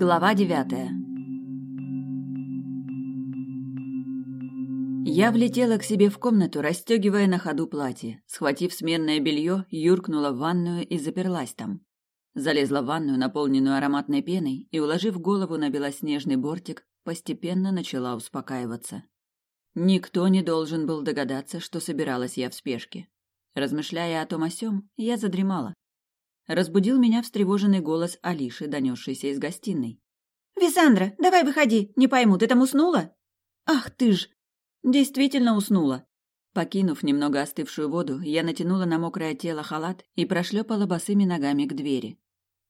Глава девятая Я влетела к себе в комнату, расстегивая на ходу платье. Схватив сменное белье, юркнула в ванную и заперлась там. Залезла в ванную, наполненную ароматной пеной, и, уложив голову на белоснежный бортик, постепенно начала успокаиваться. Никто не должен был догадаться, что собиралась я в спешке. Размышляя о том о сём, я задремала. Разбудил меня встревоженный голос Алиши, донесшийся из гостиной. «Висандра, давай выходи, не пойму, ты там уснула?» «Ах ты ж!» Действительно уснула. Покинув немного остывшую воду, я натянула на мокрое тело халат и прошлепала босыми ногами к двери.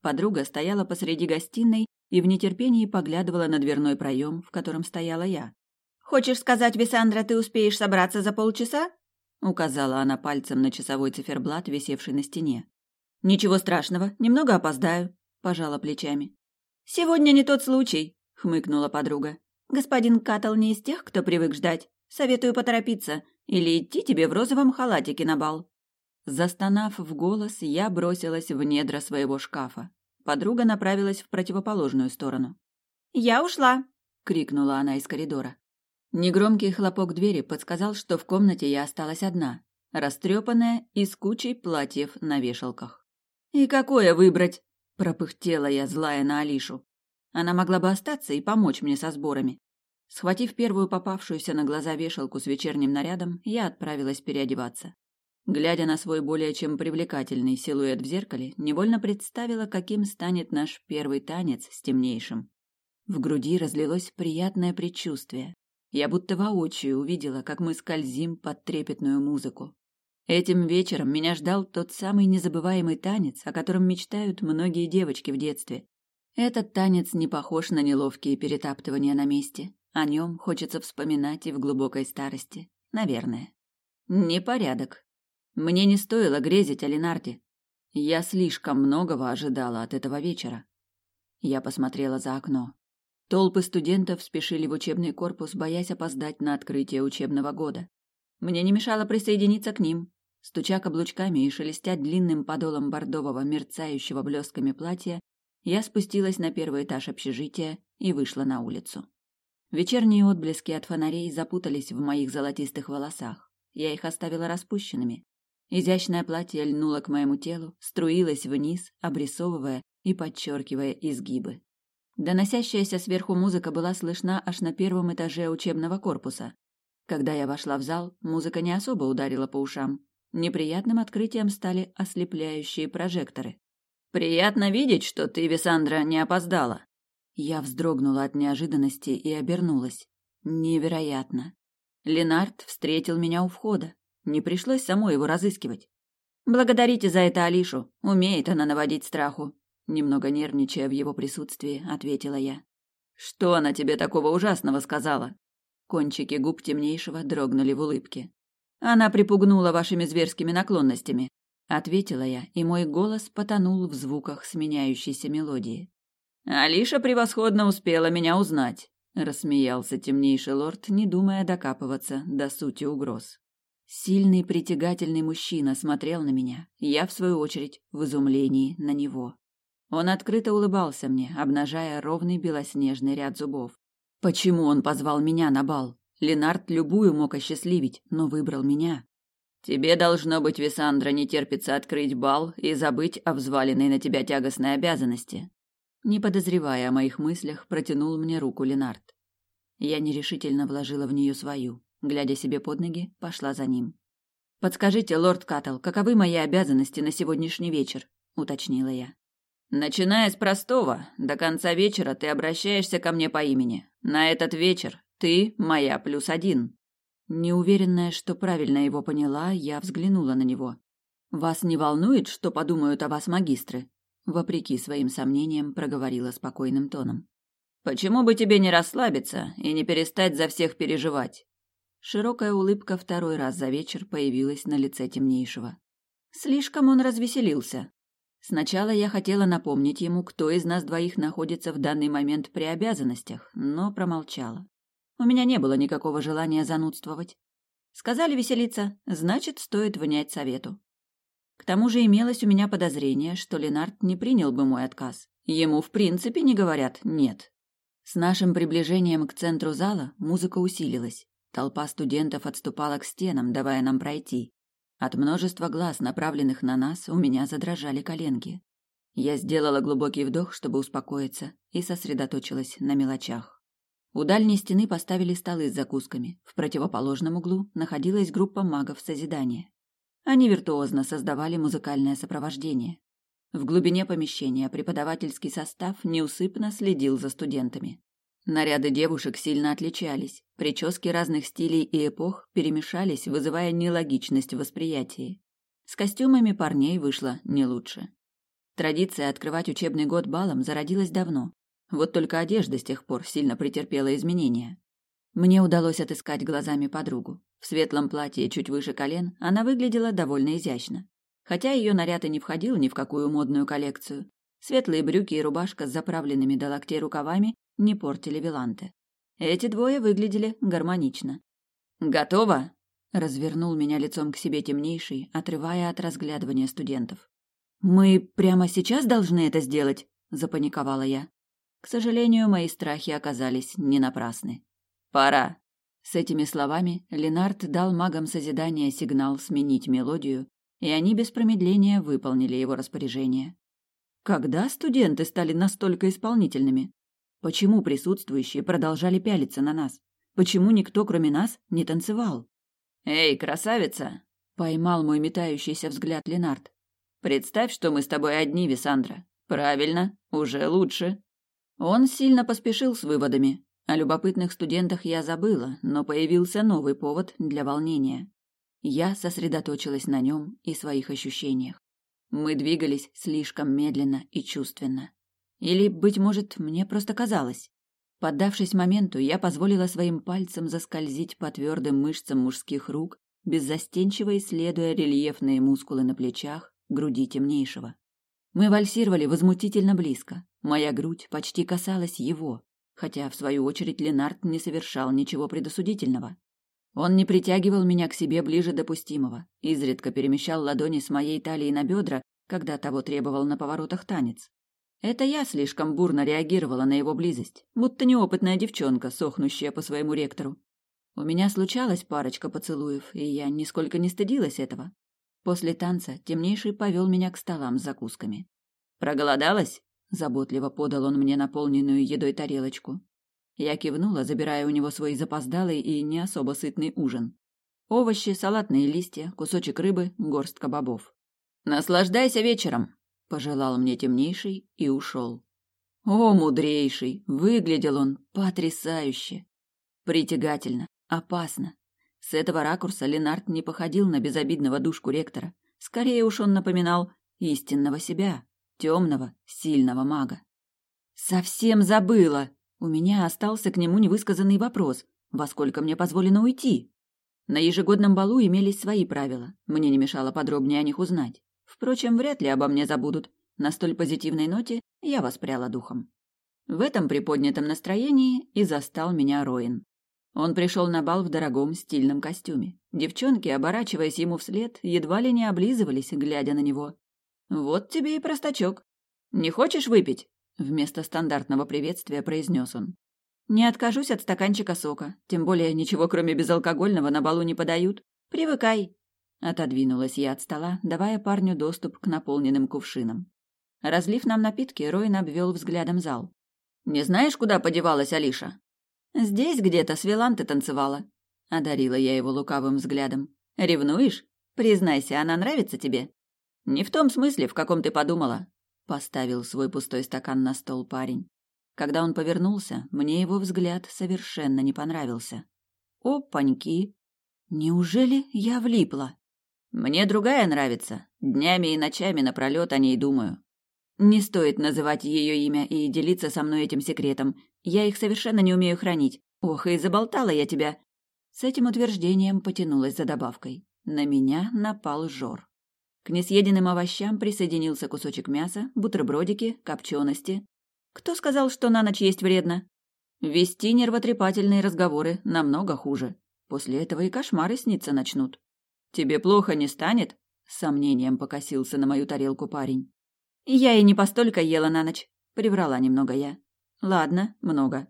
Подруга стояла посреди гостиной и в нетерпении поглядывала на дверной проем, в котором стояла я. «Хочешь сказать, Висандра, ты успеешь собраться за полчаса?» указала она пальцем на часовой циферблат, висевший на стене. «Ничего страшного, немного опоздаю», – пожала плечами. «Сегодня не тот случай», – хмыкнула подруга. «Господин Катл не из тех, кто привык ждать. Советую поторопиться или идти тебе в розовом халатике на бал». Застонав в голос, я бросилась в недра своего шкафа. Подруга направилась в противоположную сторону. «Я ушла!» — крикнула она из коридора. Негромкий хлопок двери подсказал, что в комнате я осталась одна, растрепанная и с кучей платьев на вешалках. «И какое выбрать?» – пропыхтела я, злая на Алишу. Она могла бы остаться и помочь мне со сборами. Схватив первую попавшуюся на глаза вешалку с вечерним нарядом, я отправилась переодеваться. Глядя на свой более чем привлекательный силуэт в зеркале, невольно представила, каким станет наш первый танец с темнейшим. В груди разлилось приятное предчувствие. Я будто воочию увидела, как мы скользим под трепетную музыку. Этим вечером меня ждал тот самый незабываемый танец, о котором мечтают многие девочки в детстве. Этот танец не похож на неловкие перетаптывания на месте. О нем хочется вспоминать и в глубокой старости. Наверное. Непорядок. Мне не стоило грезить о Ленарде. Я слишком многого ожидала от этого вечера. Я посмотрела за окно. Толпы студентов спешили в учебный корпус, боясь опоздать на открытие учебного года. Мне не мешало присоединиться к ним. Стуча каблучками и шелестя длинным подолом бордового, мерцающего блестками платья, я спустилась на первый этаж общежития и вышла на улицу. Вечерние отблески от фонарей запутались в моих золотистых волосах. Я их оставила распущенными. Изящное платье льнуло к моему телу, струилось вниз, обрисовывая и подчеркивая изгибы. Доносящаяся сверху музыка была слышна аж на первом этаже учебного корпуса. Когда я вошла в зал, музыка не особо ударила по ушам. Неприятным открытием стали ослепляющие прожекторы. «Приятно видеть, что ты, Висандра, не опоздала», я вздрогнула от неожиданности и обернулась. Невероятно. Ленард встретил меня у входа. Не пришлось самой его разыскивать. Благодарите за это Алишу. Умеет она наводить страху. Немного нервничая в его присутствии, ответила я. Что она тебе такого ужасного сказала? Кончики губ темнейшего дрогнули в улыбке. Она припугнула вашими зверскими наклонностями, ответила я, и мой голос потонул в звуках сменяющейся мелодии. Алиша превосходно успела меня узнать, рассмеялся темнейший лорд, не думая докапываться до сути угроз. Сильный притягательный мужчина смотрел на меня, я в свою очередь в изумлении на него. Он открыто улыбался мне, обнажая ровный белоснежный ряд зубов. Почему он позвал меня на бал? Ленард любую мог осчастливить, но выбрал меня. Тебе должно быть, Висандра, не терпится открыть бал и забыть о взваленной на тебя тягостной обязанности. Не подозревая о моих мыслях, протянул мне руку Ленард. Я нерешительно вложила в нее свою. Глядя себе под ноги, пошла за ним. «Подскажите, лорд Каттл, каковы мои обязанности на сегодняшний вечер?» — уточнила я. «Начиная с простого, до конца вечера ты обращаешься ко мне по имени. На этот вечер ты моя плюс один». Неуверенная, что правильно его поняла, я взглянула на него. «Вас не волнует, что подумают о вас магистры?» вопреки своим сомнениям, проговорила спокойным тоном. Почему бы тебе не расслабиться и не перестать за всех переживать? Широкая улыбка второй раз за вечер появилась на лице темнейшего. Слишком он развеселился. Сначала я хотела напомнить ему, кто из нас двоих находится в данный момент при обязанностях, но промолчала. У меня не было никакого желания занудствовать. Сказали веселиться, значит, стоит внять совету. К тому же имелось у меня подозрение, что Ленард не принял бы мой отказ, Ему в принципе не говорят «нет». С нашим приближением к центру зала музыка усилилась. Толпа студентов отступала к стенам, давая нам пройти. От множества глаз, направленных на нас, у меня задрожали коленки. Я сделала глубокий вдох, чтобы успокоиться, и сосредоточилась на мелочах. У дальней стены поставили столы с закусками. В противоположном углу находилась группа магов созидания. Они виртуозно создавали музыкальное сопровождение. В глубине помещения преподавательский состав неусыпно следил за студентами. Наряды девушек сильно отличались, прически разных стилей и эпох перемешались, вызывая нелогичность в восприятии. С костюмами парней вышло не лучше. Традиция открывать учебный год балом зародилась давно. Вот только одежда с тех пор сильно претерпела изменения. Мне удалось отыскать глазами подругу. В светлом платье чуть выше колен она выглядела довольно изящно. Хотя ее наряд и не входил ни в какую модную коллекцию. Светлые брюки и рубашка с заправленными до локтей рукавами не портили Виланте. Эти двое выглядели гармонично. «Готово?» — развернул меня лицом к себе темнейший, отрывая от разглядывания студентов. «Мы прямо сейчас должны это сделать?» — запаниковала я. К сожалению, мои страхи оказались не напрасны. «Пора!» С этими словами Ленард дал магам созидания сигнал сменить мелодию, и они без промедления выполнили его распоряжение. Когда студенты стали настолько исполнительными? Почему присутствующие продолжали пялиться на нас? Почему никто, кроме нас, не танцевал? «Эй, красавица!» — поймал мой метающийся взгляд Ленард. «Представь, что мы с тобой одни, Висандра. Правильно, уже лучше». Он сильно поспешил с выводами. О любопытных студентах я забыла, но появился новый повод для волнения. Я сосредоточилась на нем и своих ощущениях. Мы двигались слишком медленно и чувственно. Или, быть может, мне просто казалось. Поддавшись моменту, я позволила своим пальцам заскользить по твердым мышцам мужских рук, беззастенчиво исследуя рельефные мускулы на плечах, груди темнейшего. Мы вальсировали возмутительно близко. Моя грудь почти касалась его, хотя, в свою очередь, Ленард не совершал ничего предосудительного. Он не притягивал меня к себе ближе допустимого, изредка перемещал ладони с моей талии на бедра, когда того требовал на поворотах танец. Это я слишком бурно реагировала на его близость, будто неопытная девчонка, сохнущая по своему ректору. У меня случалась парочка поцелуев, и я нисколько не стыдилась этого. После танца темнейший повел меня к столам с закусками. «Проголодалась?» — заботливо подал он мне наполненную едой тарелочку. Я кивнула, забирая у него свой запоздалый и не особо сытный ужин. Овощи, салатные листья, кусочек рыбы, горстка бобов. «Наслаждайся вечером!» — пожелал мне темнейший и ушел. О, мудрейший! Выглядел он потрясающе! Притягательно, опасно. С этого ракурса Ленард не походил на безобидного душку ректора. Скорее уж он напоминал истинного себя, темного, сильного мага. «Совсем забыла!» У меня остался к нему невысказанный вопрос, во сколько мне позволено уйти. На ежегодном балу имелись свои правила, мне не мешало подробнее о них узнать. Впрочем, вряд ли обо мне забудут. На столь позитивной ноте я воспряла духом. В этом приподнятом настроении и застал меня Роин. Он пришел на бал в дорогом стильном костюме. Девчонки, оборачиваясь ему вслед, едва ли не облизывались, глядя на него. «Вот тебе и простачок. Не хочешь выпить?» Вместо стандартного приветствия произнес он. «Не откажусь от стаканчика сока, тем более ничего кроме безалкогольного на балу не подают. Привыкай!» Отодвинулась я от стола, давая парню доступ к наполненным кувшинам. Разлив нам напитки, Ройн обвел взглядом зал. «Не знаешь, куда подевалась Алиша?» «Здесь где-то с Виланты танцевала», — одарила я его лукавым взглядом. «Ревнуешь? Признайся, она нравится тебе?» «Не в том смысле, в каком ты подумала. Поставил свой пустой стакан на стол парень. Когда он повернулся, мне его взгляд совершенно не понравился. Опаньки! Неужели я влипла? Мне другая нравится. Днями и ночами напролет о ней думаю. Не стоит называть ее имя и делиться со мной этим секретом. Я их совершенно не умею хранить. Ох, и заболтала я тебя. С этим утверждением потянулась за добавкой. На меня напал Жор. К несъеденным овощам присоединился кусочек мяса, бутербродики, копчености. Кто сказал, что на ночь есть вредно? Вести нервотрепательные разговоры намного хуже. После этого и кошмары сниться начнут. «Тебе плохо не станет?» — с сомнением покосился на мою тарелку парень. «Я и не постолько ела на ночь», — Приврала немного я. Ладно, много.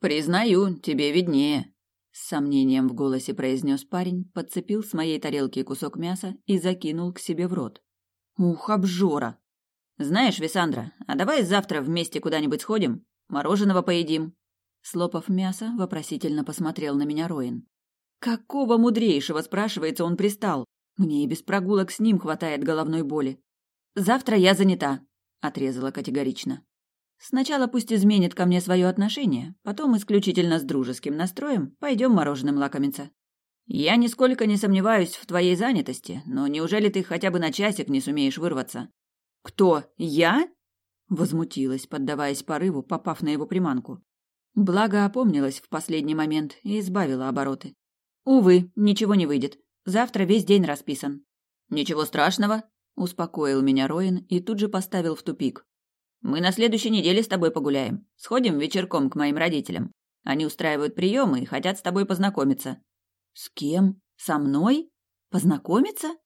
Признаю, тебе виднее. С сомнением в голосе произнес парень, подцепил с моей тарелки кусок мяса и закинул к себе в рот. Ух, обжора! Знаешь, Висандра, а давай завтра вместе куда-нибудь сходим? Мороженого поедим. Слопав мясо, вопросительно посмотрел на меня Роин. Какого мудрейшего, спрашивается, он пристал? Мне и без прогулок с ним хватает головной боли. Завтра я занята, отрезала категорично. Сначала пусть изменит ко мне свое отношение, потом исключительно с дружеским настроем пойдем мороженым лакомиться. Я нисколько не сомневаюсь в твоей занятости, но неужели ты хотя бы на часик не сумеешь вырваться? Кто? Я? Возмутилась, поддаваясь порыву, попав на его приманку. Благо опомнилась в последний момент и избавила обороты. Увы, ничего не выйдет. Завтра весь день расписан. Ничего страшного, успокоил меня Роин и тут же поставил в тупик. Мы на следующей неделе с тобой погуляем. Сходим вечерком к моим родителям. Они устраивают приемы и хотят с тобой познакомиться. С кем? Со мной? Познакомиться?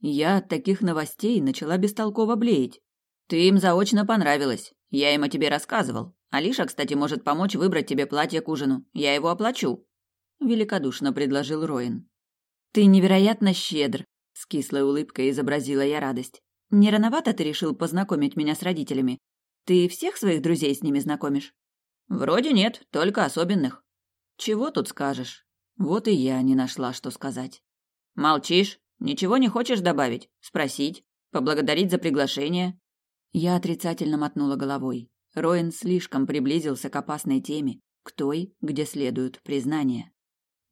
Я от таких новостей начала бестолково блеять. Ты им заочно понравилась. Я им о тебе рассказывал. Алиша, кстати, может помочь выбрать тебе платье к ужину. Я его оплачу. Великодушно предложил Роин. Ты невероятно щедр. С кислой улыбкой изобразила я радость. Не рановато ты решил познакомить меня с родителями? Ты всех своих друзей с ними знакомишь? Вроде нет, только особенных. Чего тут скажешь? Вот и я не нашла, что сказать. Молчишь? Ничего не хочешь добавить? Спросить? Поблагодарить за приглашение? Я отрицательно мотнула головой. Роин слишком приблизился к опасной теме, к той, где следуют признания.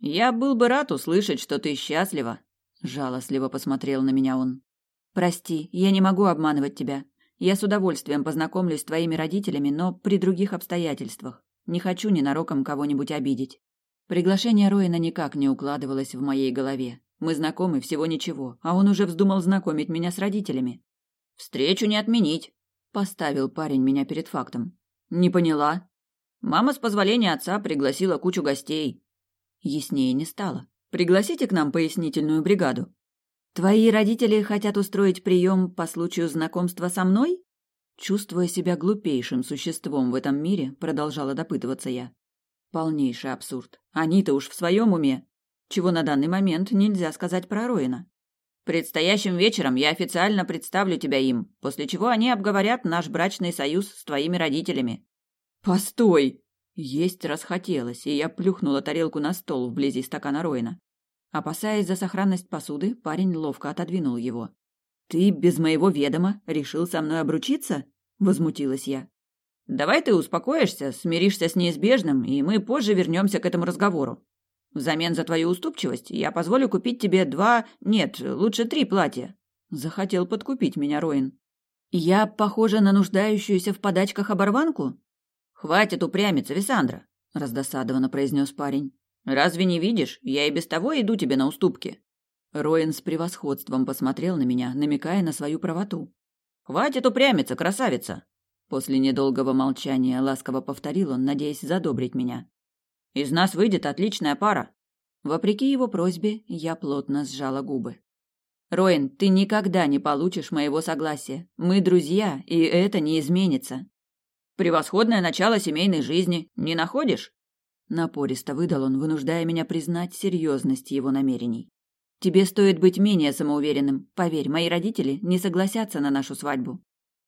«Я был бы рад услышать, что ты счастлива», — жалостливо посмотрел на меня он. «Прости, я не могу обманывать тебя. Я с удовольствием познакомлюсь с твоими родителями, но при других обстоятельствах. Не хочу ненароком кого-нибудь обидеть. Приглашение Роина никак не укладывалось в моей голове. Мы знакомы всего ничего, а он уже вздумал знакомить меня с родителями. «Встречу не отменить», — поставил парень меня перед фактом. «Не поняла». Мама с позволения отца пригласила кучу гостей. Яснее не стало. «Пригласите к нам пояснительную бригаду». Твои родители хотят устроить прием по случаю знакомства со мной? Чувствуя себя глупейшим существом в этом мире, продолжала допытываться я. Полнейший абсурд. Они-то уж в своем уме. Чего на данный момент нельзя сказать про Роина. Предстоящим вечером я официально представлю тебя им, после чего они обговорят наш брачный союз с твоими родителями. Постой! Есть расхотелось, и я плюхнула тарелку на стол вблизи стакана Роина. Опасаясь за сохранность посуды, парень ловко отодвинул его. «Ты без моего ведома решил со мной обручиться?» — возмутилась я. «Давай ты успокоишься, смиришься с неизбежным, и мы позже вернемся к этому разговору. Взамен за твою уступчивость я позволю купить тебе два, нет, лучше три платья». Захотел подкупить меня Роин. «Я похожа на нуждающуюся в подачках оборванку?» «Хватит упрямиться, Висандра», — раздосадованно произнес парень. Разве не видишь? Я и без того иду тебе на уступки. Роин с превосходством посмотрел на меня, намекая на свою правоту. Хватит упрямиться, красавица. После недолгого молчания ласково повторил он, надеясь задобрить меня. Из нас выйдет отличная пара. Вопреки его просьбе, я плотно сжала губы. Роин, ты никогда не получишь моего согласия. Мы друзья, и это не изменится. Превосходное начало семейной жизни, не находишь? Напористо выдал он, вынуждая меня признать серьезность его намерений. «Тебе стоит быть менее самоуверенным. Поверь, мои родители не согласятся на нашу свадьбу».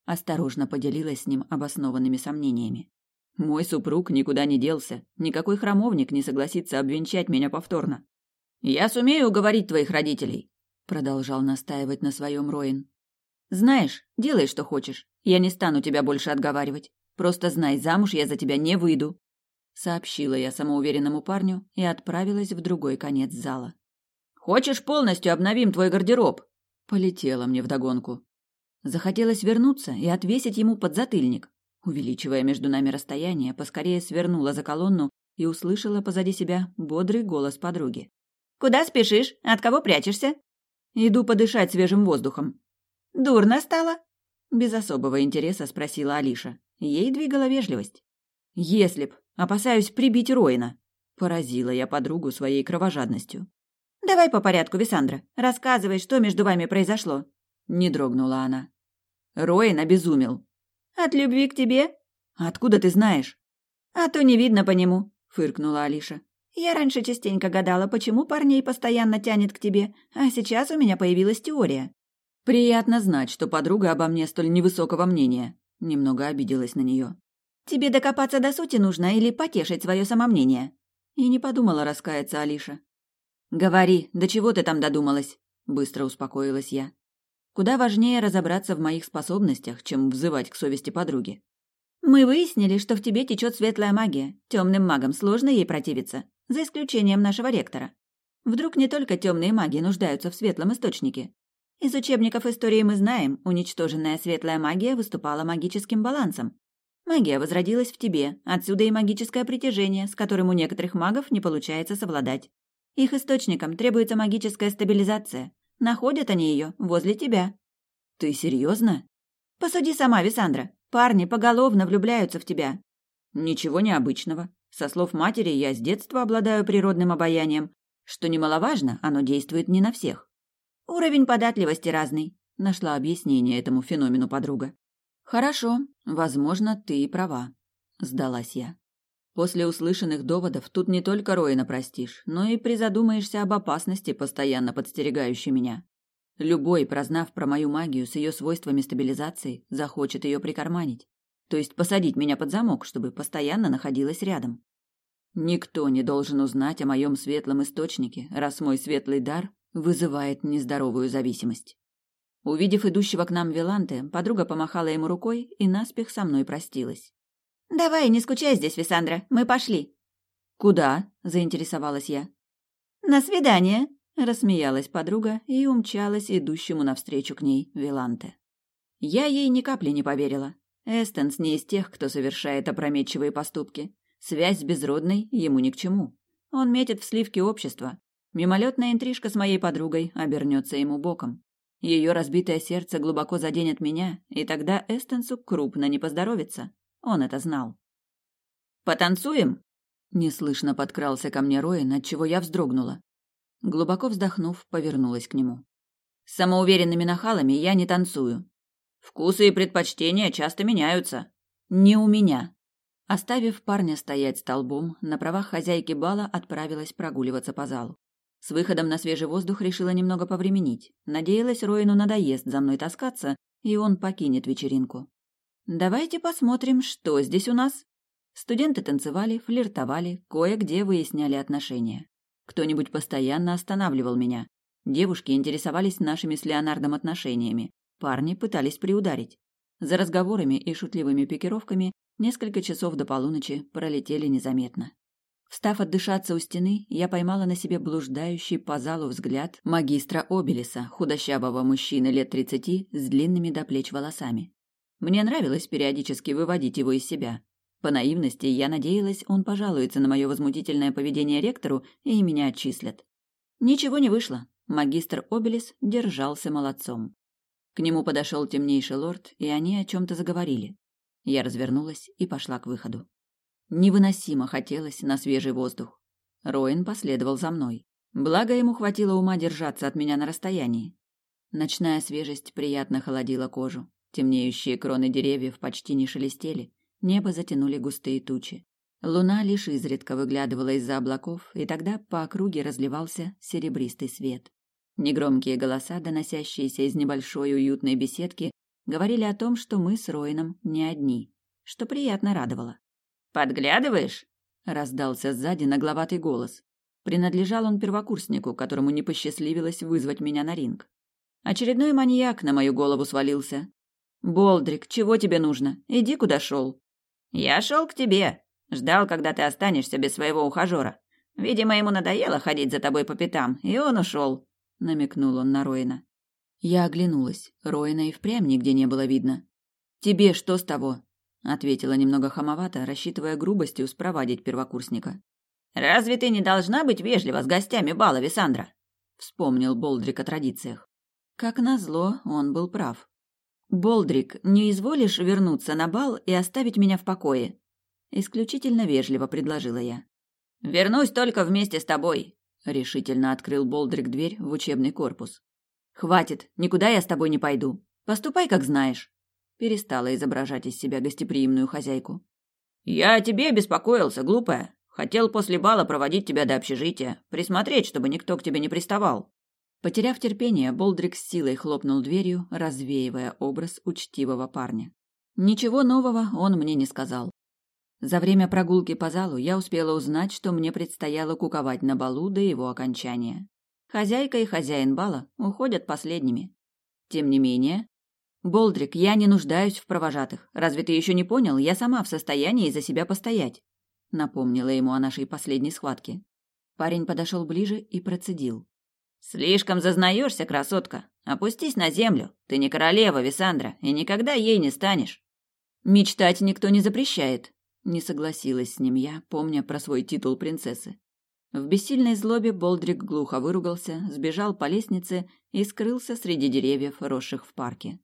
Осторожно поделилась с ним обоснованными сомнениями. «Мой супруг никуда не делся. Никакой храмовник не согласится обвенчать меня повторно». «Я сумею уговорить твоих родителей», — продолжал настаивать на своем Роин. «Знаешь, делай, что хочешь. Я не стану тебя больше отговаривать. Просто знай, замуж я за тебя не выйду сообщила я самоуверенному парню и отправилась в другой конец зала. Хочешь, полностью обновим твой гардероб? Полетела мне вдогонку. Захотелось вернуться и отвесить ему подзатыльник. Увеличивая между нами расстояние, поскорее свернула за колонну и услышала позади себя бодрый голос подруги. «Куда спешишь? От кого прячешься?» «Иду подышать свежим воздухом». «Дурно стало?» Без особого интереса спросила Алиша. Ей двигала вежливость. «Если б. Опасаюсь прибить Роина. Поразила я подругу своей кровожадностью. «Давай по порядку, Висандра. Рассказывай, что между вами произошло». Не дрогнула она. Роин обезумел. «От любви к тебе?» Откуда ты знаешь? А то не видно по нему, фыркнула Алиша. Я раньше частенько гадала, почему парней постоянно тянет к тебе, а сейчас у меня появилась теория. Приятно знать, что подруга обо мне столь невысокого мнения. Немного обиделась на нее. Тебе докопаться до сути нужно или потешить свое самомнение? И не подумала раскаяться Алиша. Говори, до чего ты там додумалась? Быстро успокоилась я. Куда важнее разобраться в моих способностях, чем взывать к совести подруги. Мы выяснили, что в тебе течет светлая магия. Темным магам сложно ей противиться, за исключением нашего ректора. Вдруг не только темные маги нуждаются в светлом источнике. Из учебников истории мы знаем, уничтоженная светлая магия выступала магическим балансом. Магия возродилась в тебе, отсюда и магическое притяжение, с которым у некоторых магов не получается совладать. Их источникам требуется магическая стабилизация. Находят они ее возле тебя. Ты серьезно? Посуди сама, Висандра. Парни поголовно влюбляются в тебя. Ничего необычного. Со слов матери, я с детства обладаю природным обаянием. Что немаловажно, оно действует не на всех. Уровень податливости разный. Нашла объяснение этому феномену подруга. Хорошо, возможно, ты и права. Сдалась я. После услышанных доводов тут не только Роина простишь, но и призадумаешься об опасности, постоянно подстерегающей меня. Любой, прознав про мою магию с ее свойствами стабилизации, захочет ее прикарманить. То есть посадить меня под замок, чтобы постоянно находилась рядом. Никто не должен узнать о моем светлом источнике, раз мой светлый дар вызывает нездоровую зависимость. Увидев идущего к нам Виланте, подруга помахала ему рукой и наспех со мной простилась. «Давай, не скучай здесь, Висандра, мы пошли». «Куда?» – заинтересовалась я. «На свидание», Рассмеялась подруга и умчалась идущему навстречу к ней Виланте. Я ей ни капли не поверила. Эстенс не из тех, кто совершает опрометчивые поступки. Связь с безродной ему ни к чему. Он метит в сливки общества. Мимолетная интрижка с моей подругой обернется ему боком. Ее разбитое сердце глубоко заденет меня, и тогда Эстенсу крупно не поздоровится. Он это знал. «Потанцуем?» Неслышно подкрался ко мне Роин, отчего я вздрогнула. Глубоко вздохнув, повернулась к нему. С самоуверенными нахалами я не танцую. Вкусы и предпочтения часто меняются. Не у меня. Оставив парня стоять столбом, на правах хозяйки бала отправилась прогуливаться по залу. С выходом на свежий воздух решила немного повременить. Надеялась, Роину надоест за мной таскаться, и он покинет вечеринку. Давайте посмотрим, что здесь у нас. Студенты танцевали, флиртовали, кое-где выясняли отношения. Кто-нибудь постоянно останавливал меня. Девушки интересовались нашими с Леонардом отношениями. Парни пытались приударить. За разговорами и шутливыми пикировками несколько часов до полуночи пролетели незаметно. Встав отдышаться у стены, я поймала на себе блуждающий по залу взгляд магистра Обелиса, худощавого мужчины лет тридцати с длинными до плеч волосами. Мне нравилось периодически выводить его из себя. По наивности я надеялась, он пожалуется на мое возмутительное поведение ректору и меня отчислят. Ничего не вышло. Магистр Обелис держался молодцом. К нему подошел темнейший лорд, и они о чем-то заговорили. Я развернулась и пошла к выходу. Невыносимо хотелось на свежий воздух. Роин последовал за мной. Благо ему хватило ума держаться от меня на расстоянии. Ночная свежесть приятно холодила кожу. Темнеющие кроны деревьев почти не шелестели, Небо затянули густые тучи. Луна лишь изредка выглядывала из-за облаков, и тогда по округе разливался серебристый свет. Негромкие голоса, доносящиеся из небольшой уютной беседки, говорили о том, что мы с Роином не одни, что приятно радовало. «Подглядываешь?» — раздался сзади нагловатый голос. Принадлежал он первокурснику, которому не посчастливилось вызвать меня на ринг. Очередной маньяк на мою голову свалился. «Болдрик, чего тебе нужно? Иди, куда шел!» «Я шел к тебе. Ждал, когда ты останешься без своего ухажера. Видимо, ему надоело ходить за тобой по пятам, и он ушел», — намекнул он на Роина. Я оглянулась. Роина и впрямь нигде не было видно. «Тебе что с того?» — ответила немного хамовато, рассчитывая грубостью спровадить первокурсника. «Разве ты не должна быть вежлива с гостями бала, Висандра?» — вспомнил Болдрик о традициях. Как назло, он был прав. «Болдрик, не изволишь вернуться на бал и оставить меня в покое?» Исключительно вежливо предложила я. «Вернусь только вместе с тобой», — решительно открыл Болдрик дверь в учебный корпус. «Хватит, никуда я с тобой не пойду. Поступай, как знаешь». Перестала изображать из себя гостеприимную хозяйку. Я о тебе беспокоился, глупая. Хотел после бала проводить тебя до общежития, присмотреть, чтобы никто к тебе не приставал. Потеряв терпение, Болдрик с силой хлопнул дверью, развеивая образ учтивого парня. Ничего нового он мне не сказал. За время прогулки по залу я успела узнать, что мне предстояло куковать на балу до его окончания. Хозяйка и хозяин бала уходят последними. Тем не менее... «Болдрик, я не нуждаюсь в провожатых. Разве ты еще не понял? Я сама в состоянии за себя постоять», — напомнила ему о нашей последней схватке. Парень подошел ближе и процедил. «Слишком зазнаешься, красотка. Опустись на землю. Ты не королева, Висандра, и никогда ей не станешь». «Мечтать никто не запрещает», не согласилась с ним я, помня про свой титул принцессы. В бессильной злобе Болдрик глухо выругался, сбежал по лестнице и скрылся среди деревьев, росших в парке.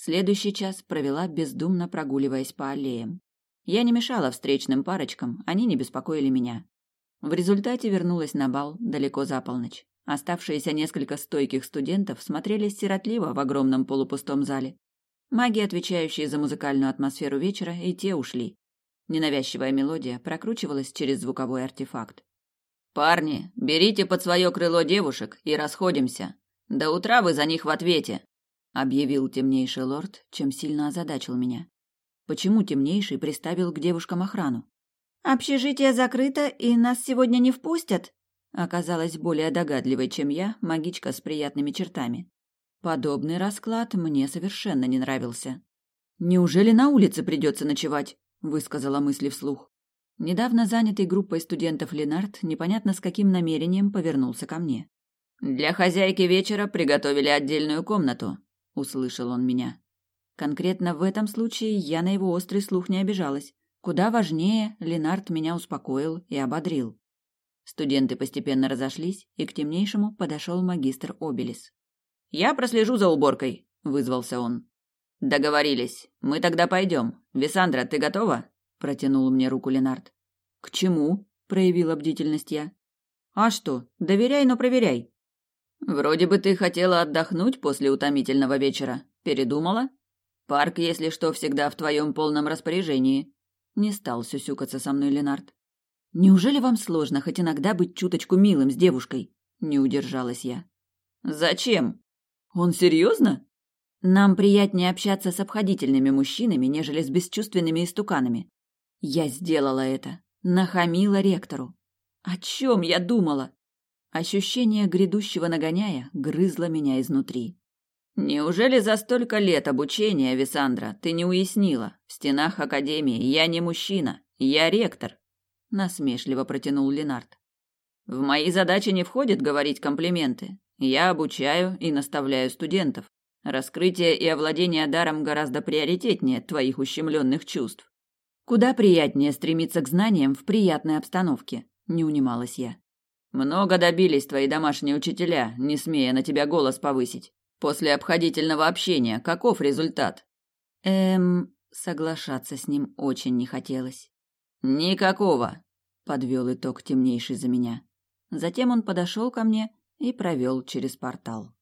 Следующий час провела, бездумно прогуливаясь по аллеям. Я не мешала встречным парочкам, они не беспокоили меня. В результате вернулась на бал далеко за полночь. Оставшиеся несколько стойких студентов смотрелись сиротливо в огромном полупустом зале. Маги, отвечающие за музыкальную атмосферу вечера, и те ушли. Ненавязчивая мелодия прокручивалась через звуковой артефакт. «Парни, берите под свое крыло девушек и расходимся. До утра вы за них в ответе», — объявил темнейший лорд, чем сильно озадачил меня. Почему темнейший приставил к девушкам охрану? «Общежитие закрыто, и нас сегодня не впустят?» Оказалась более догадливой, чем я, магичка с приятными чертами. Подобный расклад мне совершенно не нравился. Неужели на улице придется ночевать? высказала мысли вслух. Недавно занятый группой студентов Ленард непонятно с каким намерением повернулся ко мне. Для хозяйки вечера приготовили отдельную комнату, услышал он меня. Конкретно в этом случае я на его острый слух не обижалась. Куда важнее, Ленард меня успокоил и ободрил. Студенты постепенно разошлись, и к темнейшему подошел магистр Обелис. «Я прослежу за уборкой», — вызвался он. Договорились. Мы тогда пойдем. Висандра, ты готова? Протянул мне руку Ленард. К чему? Проявила бдительность я. А что? Доверяй, но проверяй. Вроде бы ты хотела отдохнуть после утомительного вечера. Передумала? Парк, если что, всегда в твоем полном распоряжении. Не стал сюсюкаться со мной Ленард. Неужели вам сложно хоть иногда быть чуточку милым с девушкой? Не удержалась я. Зачем? Он серьезно? Нам приятнее общаться с обходительными мужчинами, нежели с бесчувственными истуканами. Я сделала это. Нахамила ректору. О чем я думала? Ощущение грядущего нагоняя грызло меня изнутри. Неужели за столько лет обучения, Висандра, ты не уяснила? В стенах академии я не мужчина, я ректор, насмешливо протянул Ленард. В мои задачи не входит говорить комплименты. Я обучаю и наставляю студентов. Раскрытие и овладение даром гораздо приоритетнее твоих ущемленных чувств. Куда приятнее стремиться к знаниям в приятной обстановке, не унималась я. Много добились твои домашние учителя, не смея на тебя голос повысить. После обходительного общения каков результат? Эм, соглашаться с ним очень не хотелось. Никакого, подвел итог темнейший за меня. Затем он подошел ко мне и провел через портал.